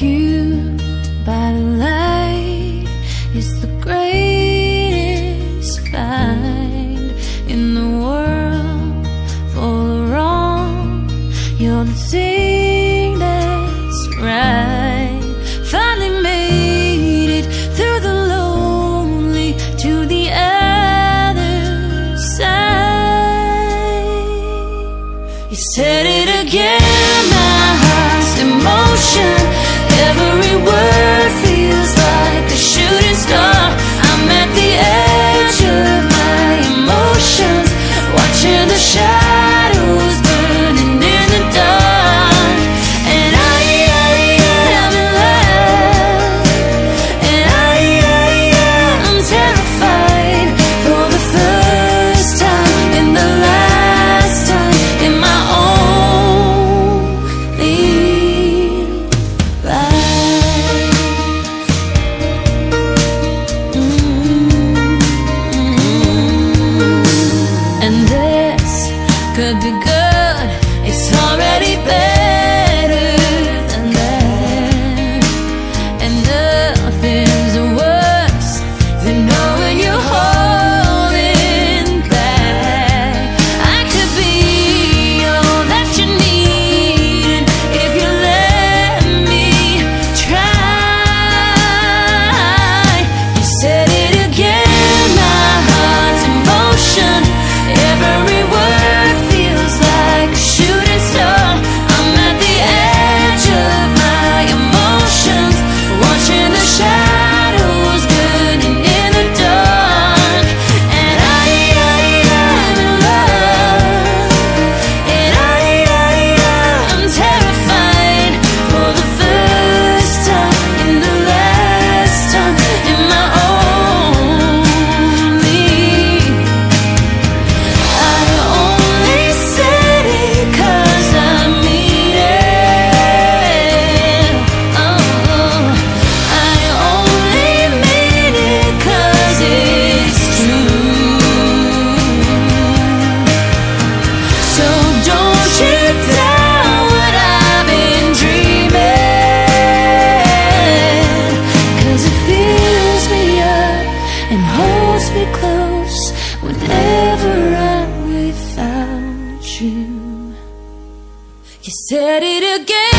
You It's said it again,